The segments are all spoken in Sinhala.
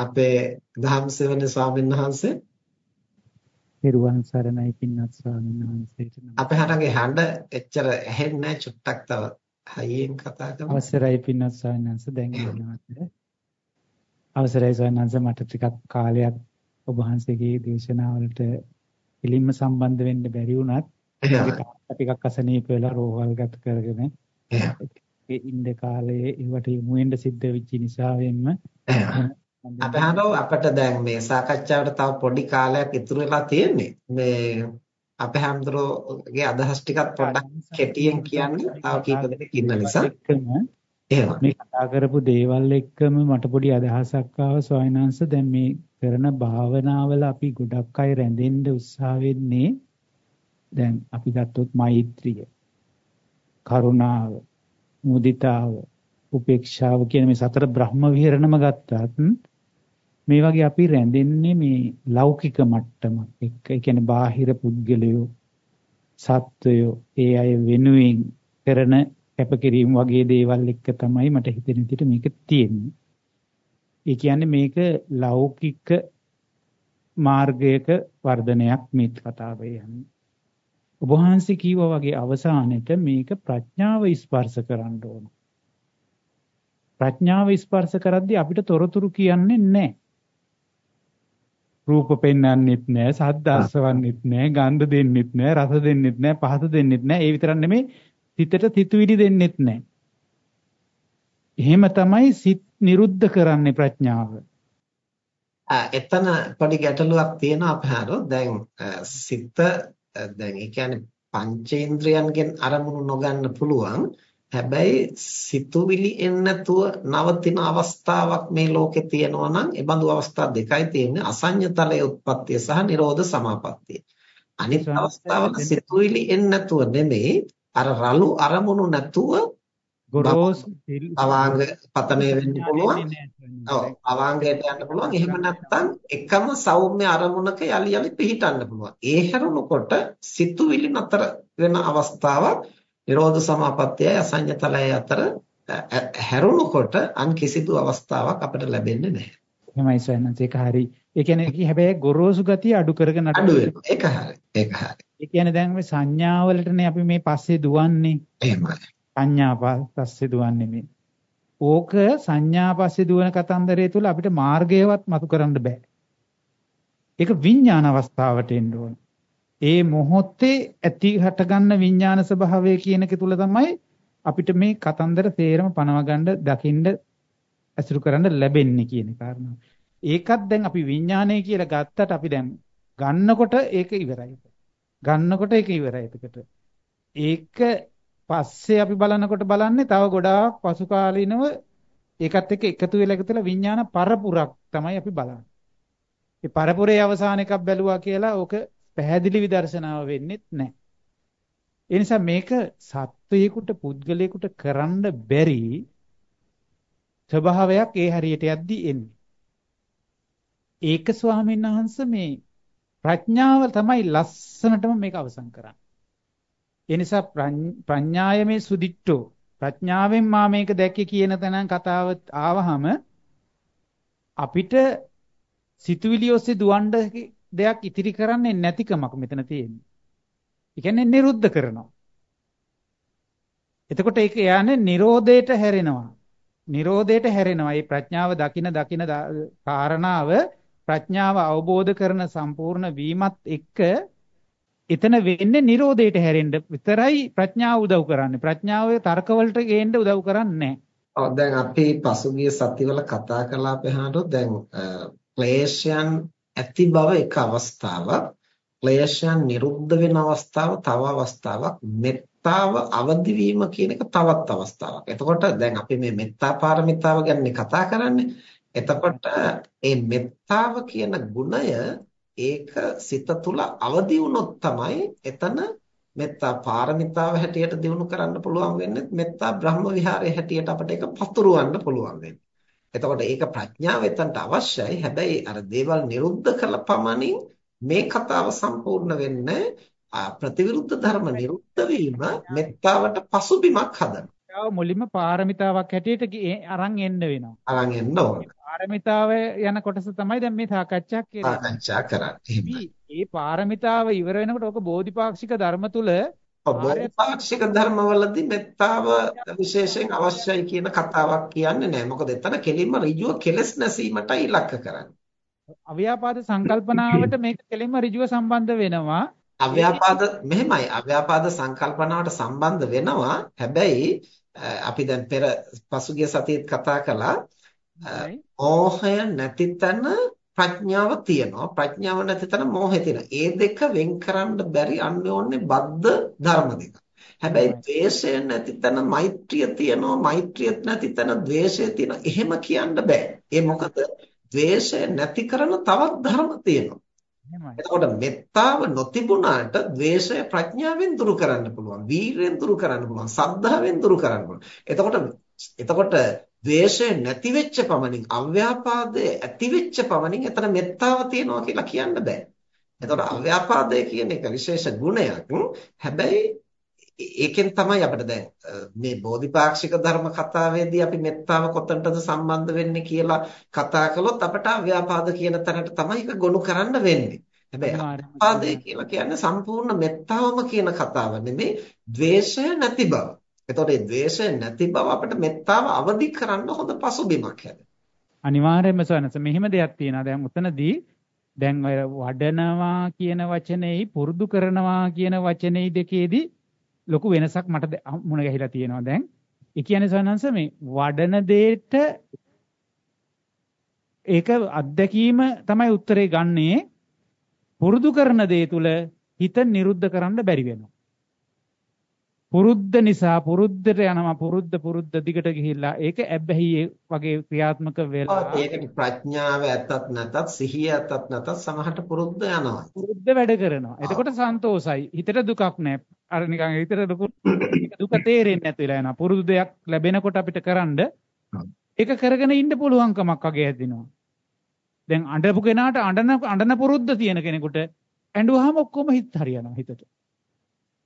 අපේ ධම්සෙවනේ ස්වාමීන් වහන්සේ? පෙරුවන් සරණයි පින්වත් ස්වාමීන් වහන්සේට අපේ හරගේ හඬ එච්චර ඇහෙන්නේ නැහැ චුට්ටක් තව හයියෙන් කතා කරමු. අවසරයි පින්වත් ස්වාමීන් වහන්සේ දැන් එනවාද අවසරයි ස්වාමීන් වහන්සේ මට ටිකක් කාලයක් ඔබ වහන්සේගේ දේශනාවලට පිළිම්ම සම්බන්ධ වෙන්න බැරි වුණත් ටිකක් අසනීප වෙලා රෝහල් ගත කරගෙන ඉන්න කාලේ ඒවට යමු වෙන්න සිද්ධ වෙච්ච නිසාවෙන්ම අපහරෝ අපිට දැන් මේ සාකච්ඡාවට තව පොඩි කාලයක් ඉතුරු වෙලා තියෙන්නේ. මේ අපේ හැමදෙරෝගේ අදහස් ටිකක් පොඩ්ඩක් කෙටියෙන් කියන්නේ තව කීප දෙනෙක් ඉන්න නිසා. එහෙම. මේ කතා කරපු දේවල් එක්කම මට පොඩි අදහසක් ආව ස්වාමිනාංශ දැන් මේ කරන භාවනාවල අපි ගොඩක් අය රැඳෙන්න උත්සාහ වෙන්නේ දැන් අපි ගත්තොත් මෛත්‍රිය කරුණාව මුදිතාව උපේක්ෂාව කියන මේ සතර බ්‍රහ්ම විහරණම ගත්තත් මේ වගේ අපි රැඳෙන්නේ මේ ලෞකික මට්ටමක් එක්ක. ඒ කියන්නේ බාහිර පුද්ගලයෝ සත්වයෝ ඒ අය වෙනුවෙන් කරන කැපකිරීම වගේ දේවල් එක්ක තමයි මට හිතෙන විදිහට මේක තියෙන්නේ. ඒ කියන්නේ මේක ලෞකික මාර්ගයක වර්ධනයක් මේ කතාවේ යන්නේ. ඔබ වහන්සේ කීවා වගේ අවසානෙට මේක ප්‍රඥාව ස්පර්ශ කරන්න ඕන. ප්‍රඥාව ස්පර්ශ කරද්දී අපිට තොරතුරු කියන්නේ නැහැ. රූප පෙන්වන්නෙත් නෑ, ශබ්ද අස්වන්නෙත් නෑ, ගන්ධ දෙන්නෙත් නෑ, රස දෙන්නෙත් නෑ, පහස දෙන්නෙත් නෑ. ඒ විතරක් නෙමෙයි සිතට සිතුවිලි දෙන්නෙත් නෑ. එහෙම තමයි සිත් නිරුද්ධ කරන්නේ ප්‍රඥාව. එතන පොඩි ගැටලුවක් තියෙනවා අපහාරෝ. දැන් සිත දැන් ඒ කියන්නේ පංචේන්ද්‍රයන්ගෙන් අරමුණු නොගන්න පුළුවන්. හැබැයි සිතුවිලි එන්නේ නැතුව නවතින අවස්ථාවක් මේ ලෝකේ තියෙනවා නම් ඒ බඳු අවස්ථා දෙකයි තියෙන්නේ අසඤ්ඤතලයේ උත්පත්තිය සහ නිරෝධ සමාපත්තිය. අනිත් අවස්ථාවල සිතුවිලි එන්නේ නැතුව නෙමෙයි අර රළු අරමුණු නැතුව ගොරෝසු අවාංග පතනය වෙන්න පුළුවන්. ඔව් අවාංගයට යන්න පුළුවන්. එහෙම නැත්නම් එකම සෞම්‍ය අරමුණක යලි යලි පිහිටන්න පුළුවන්. ඒ හැරුණකොට සිතුවිලි නතර වෙන අවස්ථාවක් නිරෝධ සමාපත්තියයි අසඤ්ඤතලයයි අතර හැරුණකොට අන් කිසිදු අවස්ථාවක් අපිට ලැබෙන්නේ නැහැ. එහෙමයි සයන්ස් ඒක හරි. ඒ කියන්නේ හැබැයි ගොරෝසු ගතිය අඩු කරගෙන අඩු වෙනවා. ඒක හරි. ඒක හරි. ඒ කියන්නේ දැන් මේ සංඥාවලටනේ අපි මේ පස්සේ දුවන්නේ. එහෙමයි. සංඥා පස්සේ දුවන්නේ මේ. ඕක සංඥා පස්සේ දුවන කතන්දරය තුල අපිට මාර්ගයවත් මතු කරන්න බෑ. ඒක විඥාන අවස්ථාවට එන්න ඕන. ඒ මොහොතේ ඇති හටගන්න විඥාන ස්වභාවය කියන එක තුල තමයි අපිට මේ කතන්දර තේරම පනව ගන්න දකින්න ඇසුරු කරන්න ලැබෙන්නේ කියන කාරණාව. ඒකත් දැන් අපි විඥානය කියලා ගත්තට අපි දැන් ගන්නකොට ඒක ඉවරයි. ගන්නකොට ඒක ඉවරයි එතකොට. ඒක පස්සේ අපි බලනකොට බලන්නේ තව ගොඩාක් පසු කාලිනව ඒකත් එක්ක එකතු වෙලා එකතු වෙලා විඥාන පරපුරක් තමයි අපි බලන්නේ. ඒ පරපුරේ අවසාන එකක් බැලුවා කියලා ඕක පැහැදිලි විදර්ශනාව වෙන්නේත් නැහැ. ඒ නිසා මේක සත්වයකට පුද්ගලයෙකුට කරන්න බැරි ස්වභාවයක් ඒ හරියට යද්දී එන්නේ. ඒක ස්වාමීන් වහන්සේ මේ ප්‍රඥාව තමයි ලස්සනටම මේක අවසන් කරන්නේ. ඒ නිසා ප්‍රඥායමේ සුදිට්ඨෝ ප්‍රඥාවෙන් මා මේක දැක්කේ කියන තැන කතාව ආවහම අපිට සිතුවිලි ඔස්සේ දුවන්න දෙයක් ඉතිරි කරන්නේ නැතිකමක් මෙතන තියෙන්නේ. ඒ කියන්නේ නිරුද්ධ කරනවා. එතකොට ඒක යන්නේ Nirodheට හැරෙනවා. Nirodheට හැරෙනවා. මේ ප්‍රඥාව දකින දකින කාරණාව ප්‍රඥාව අවබෝධ කරන සම්පූර්ණ වීමත් එක්ක එතන වෙන්නේ Nirodheට හැරෙන්න විතරයි ප්‍රඥාව උදව් කරන්නේ. ප්‍රඥාවේ තර්කවලට ගේන්න උදව් කරන්නේ නැහැ. ඔව් දැන් අපි පසුගිය සතිවල කතා කළා පහනට දැන් ක්ලේශයන් ඇති බව එක අවස්ථාවක් ක්ලේශයන් නිරුද්ධ වෙන අවස්ථාව තව අවස්ථාවක් මෙත්තාව අවදි වීම කියන එක තවත් අවස්ථාවක්. එතකොට දැන් අපි මේ මෙත්තා පාරමිතාව ගැන කතා කරන්නේ. එතකොට මේ මෙත්තාව කියන ගුණය ඒක සිත තුළ අවදි වුණොත් තමයි එතන මෙත්තා පාරමිතාව හැටියට දිනු කරන්න පුළුවන් වෙන්නේ මෙත්තා බ්‍රහ්ම විහාරයේ හැටියට අපිට ඒක පතුරවන්න පුළුවන් වෙන්නේ. එතකොට ඒක ප්‍රඥාව එතනට අවශ්‍යයි. හැබැයි අර දේවල් නිරුද්ධ කළ පමණින් මේ කතාව සම්පූර්ණ වෙන්නේ ප්‍රතිවිරුද්ධ ධර්ම නිරුද්ධ වීම මෙත්තාවට පසුබිමක් හදනවා. මුලින්ම පාරමිතාවක් හැටියට අරන් එන්න වෙනවා. අරන් එන්න ඕන. පාරමිතාව යන කොටස තමයි දැන් මේ සාකච්ඡා කරන්නේ. සාකච්ඡා කරන්නේ. මේ පාරමිතාව ඉවර වෙනකොට ඔක බෝධිපාක්ෂික ධර්ම තුල බෝධිපාක්ෂික ධර්මවලදී මෙත්තාව විශේෂයෙන් අවශ්‍යයි කියන කතාවක් කියන්නේ නැහැ. මොකද එතන කෙලින්ම ඍජුව කෙලස් නැසීමටයි ඉලක්ක කරන්නේ. අව්‍යාපාද සංකල්පනාවට මේක කෙලින්ම ඍජුව සම්බන්ධ වෙනවා. අව්‍යාපාද මෙහෙමයි. අව්‍යාපාද සංකල්පනාවට සම්බන්ධ වෙනවා. හැබැයි අපි දැන් පෙර පසුගිය සතියේත් කතා කළා. මෝහය නැති තැන ප්‍රඥාව තියෙනවා. ප්‍රඥාව නැති තැන මෝහය තියෙනවා. ඒ දෙක වෙන් කරන්න බැරි අන්‍යෝන්‍ය බද්ධ ධර්ම දෙක. හැබැයි ද්වේෂය නැති තැන මෛත්‍රිය තියෙනවා. මෛත්‍රිය නැති තැන ද්වේෂය තියෙනවා. එහෙම කියන්න බෑ. ඒ මොකද ද්වේෂය නැති කරන තවත් ධර්ම තියෙනවා. එතකොට මෙත්තාව නොතිබුණාට ද්වේෂය ප්‍රඥාවෙන් දුරු කරන්න පුළුවන්. වීරයෙන් දුරු කරන්න පුළුවන්. සද්ධාවෙන් දුරු කරන්න පුළුවන්. එතකොට එතකොට ද්වේෂය නැති වෙච්ච පමණින් අව්‍යාපාදය ඇති වෙච්ච පමණින් එතන මෙත්තාව තියෙනවා කියලා කියන්න බෑ. එතකොට අව්‍යාපාදය කියන එක විශේෂ ගුණයක්. හැබැයි ඒකෙන් තමයි අපිට දැන් මේ බෝධිපාක්ෂික ධර්ම කතාවේදී අපි මෙත්තාව කොතනටද සම්බන්ධ වෙන්නේ කියලා කතා කළොත් අපට අව්‍යාපාද කියන තැනට තමයි ඒක ගොනු කරන්න වෙන්නේ. හැබැයි අව්‍යාපාදය කියලා කියන්නේ සම්පූර්ණ මෙත්තාවම කියන කතාව නෙමෙයි, ද්වේෂය නැති බව. එතකොට මේ ද්වේෂය නැති බව අපිට මෙත්තාව අවදි කරන්න හොඳ පසුබිමක් හැදෙනවා. අනිවාර්යයෙන්ම සවනස මෙහෙම දෙයක් තියෙනවා. දැන් උතනදී දැන් ඔය වඩනවා කියන වචනේයි පුරුදු කරනවා කියන වචනේයි දෙකේදී ලොකු වෙනසක් මට මුණ ගැහිලා තියෙනවා දැන්. ඒ කියන්නේ සවනස මේ වඩන දෙයට ඒක අත්දැකීම තමයි උත්තරේ ගන්නේ. පුරුදු කරන දේ තුල හිත නිරුද්ධ කරන්න බැරි වෙනවා. පුරුද්ද නිසා පුරුද්දට යනවා පුරුද්ද පුරුද්ද දිගට ගිහිල්ලා ඒක ඇබ්බැහි වගේ ක්‍රියාත්මක වෙලා. ඒකට ප්‍රඥාව ඇත්තත් නැතත් සිහිය ඇත්තත් නැතත් සමහරට පුරුද්ද යනවා. පුරුද්ද වැඩ කරනවා. එතකොට සන්තෝසයි. හිතට දුකක් නැහැ අර නිකන් හිතට දුක තේරෙන්නේ නැති වෙලා යනවා. පුරුදු දෙයක් ලැබෙනකොට අපිට කරන්ඩ ඒක කරගෙන ඉන්න පුළුවන්කමක් වගේ ඇතිනවා දැන් අඬපු කෙනාට අඬන අඬන පුරුද්ද තියෙන කෙනෙකුට ඇඬුවාම ඔක්කොම හිත හරියනවා හිතට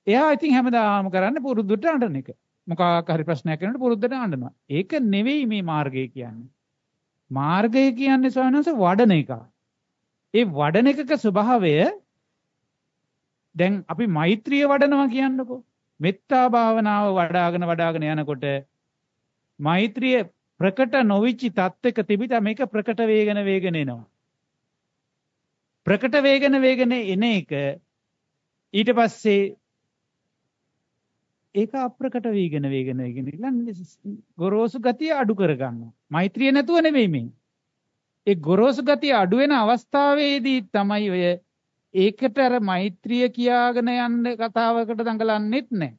එයා ඉතින් හැමදාම කරන්නේ පුරුද්දට අඬන එක. මොකක් හරි ප්‍රශ්නයක් කරනකොට පුරුද්දට අඬනවා. ඒක නෙවෙයි මේ මාර්ගය කියන්නේ. මාර්ගය කියන්නේ ස්වාමීන් වඩන එක. ඒ වඩන එකක ස්වභාවය දැන් අපි මෛත්‍රිය වඩනවා කියන්නකෝ. මෙත්තා භාවනාව වඩ아가න වඩ아가න යනකොට මෛත්‍රිය ප්‍රකට නොවිචි තත්ත්වයක තිබිට මේක ප්‍රකට වේගන වේගන එනවා. ප්‍රකට වේගන වේගන එන එක ඊට පස්සේ ඒක අප්‍රකට වීගෙන වේගෙන වේගෙන ඉන්න ගොරෝසු ගතිය අඩු කරගන්නවා. මෛත්‍රිය නැතුව නෙවෙයි මේ. ඒ ගොරෝසු ගතිය අඩු වෙන අවස්ථාවේදී තමයි ඔය ඒකට අර මෛත්‍රිය කියාගෙන යන්න කතාවකට දඟලන්නෙත් නැහැ.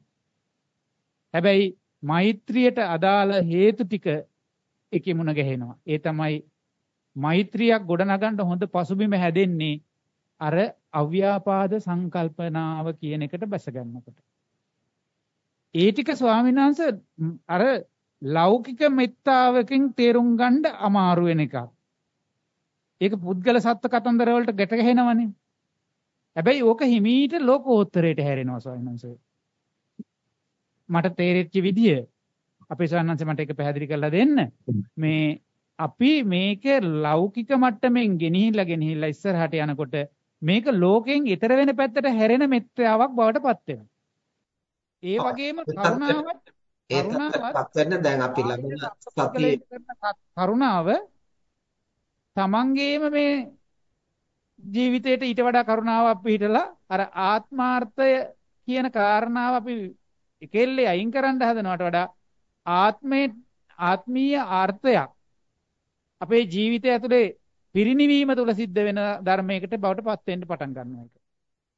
හැබැයි මෛත්‍රියට අදාළ හේතු ටික එකේ මුණ ගැහෙනවා. ඒ තමයි මෛත්‍රියක් ගොඩනගන්න හොඳ පසුබිම හැදෙන්නේ අර අව්‍යාපාද සංකල්පනාව කියන එකට බැස ගන්නකොට. ඒ ටික ස්වාමීන් වහන්සේ අර ලෞකික මෙත්තාවකින් තේරුම් ගන්න අමාරු වෙන එකක්. ඒක පුද්ගල සත්ත්ව කතන්දර වලට ගැට ගැහෙනවනේ. හැබැයි ඕක හිමීට ලෝකෝත්තරයට හැරෙනවා ස්වාමීන් වහන්සේ. මට තේරෙච්ච විදිය අපේ ස්වාමීන් වහන්සේ මට ඒක පැහැදිලි කරලා දෙන්න. මේ අපි මේක ලෞකික මට්ටමින් ගෙනහිල්ලා ගෙනහිල්ලා ඉස්සරහට යනකොට මේක ලෝකෙන් ඊතර වෙන පැත්තට හැරෙන මෙත්තාවක් බවට පත් වෙනවා. ඒ වගේම කරුණාවත් කරුණාවත් වෙන්න දැන් අපි ලබන සතියේ කරුණාව තමන්ගේම මේ ජීවිතේට ඊට වඩා කරුණාවක් පිහිටලා අර ආත්මාර්ථය කියන කාරණාව අපි එකෙල්ලේ අයින් කරන්න හදනවට වඩා ආත්මේ ආත්මීය ආර්ථයක් අපේ ජීවිතය ඇතුලේ පිරිණිවීම තුල සිද්ධ වෙන ධර්මයකට බවට පත් වෙන්න පටන් ගන්නවා ඒක.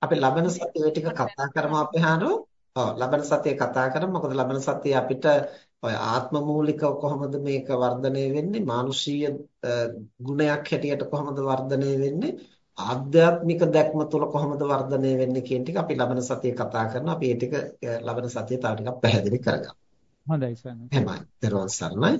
අපි ලබන සතියේ ටික කතා කරමු අපේ හානෝ. ඔව් ලබන සතියේ කතා කරමු. මොකද ලබන සතියේ අපිට ඔය ආත්ම මූලිකව කොහොමද මේක වර්ධනය වෙන්නේ? මානුෂීය ගුණයක් හැටියට කොහොමද වර්ධනය වෙන්නේ? ආධ්‍යාත්මික දැක්ම තුළ කොහොමද වර්ධනය වෙන්නේ කියන ටික අපි ලබන සතියේ කතා කරනවා. අපි ඒ ටික ලබන සතියේ තව ටිකක් පැහැදිලි කරගමු. හොඳයි සර්. එහෙමයි. දරුවන් සරණයි.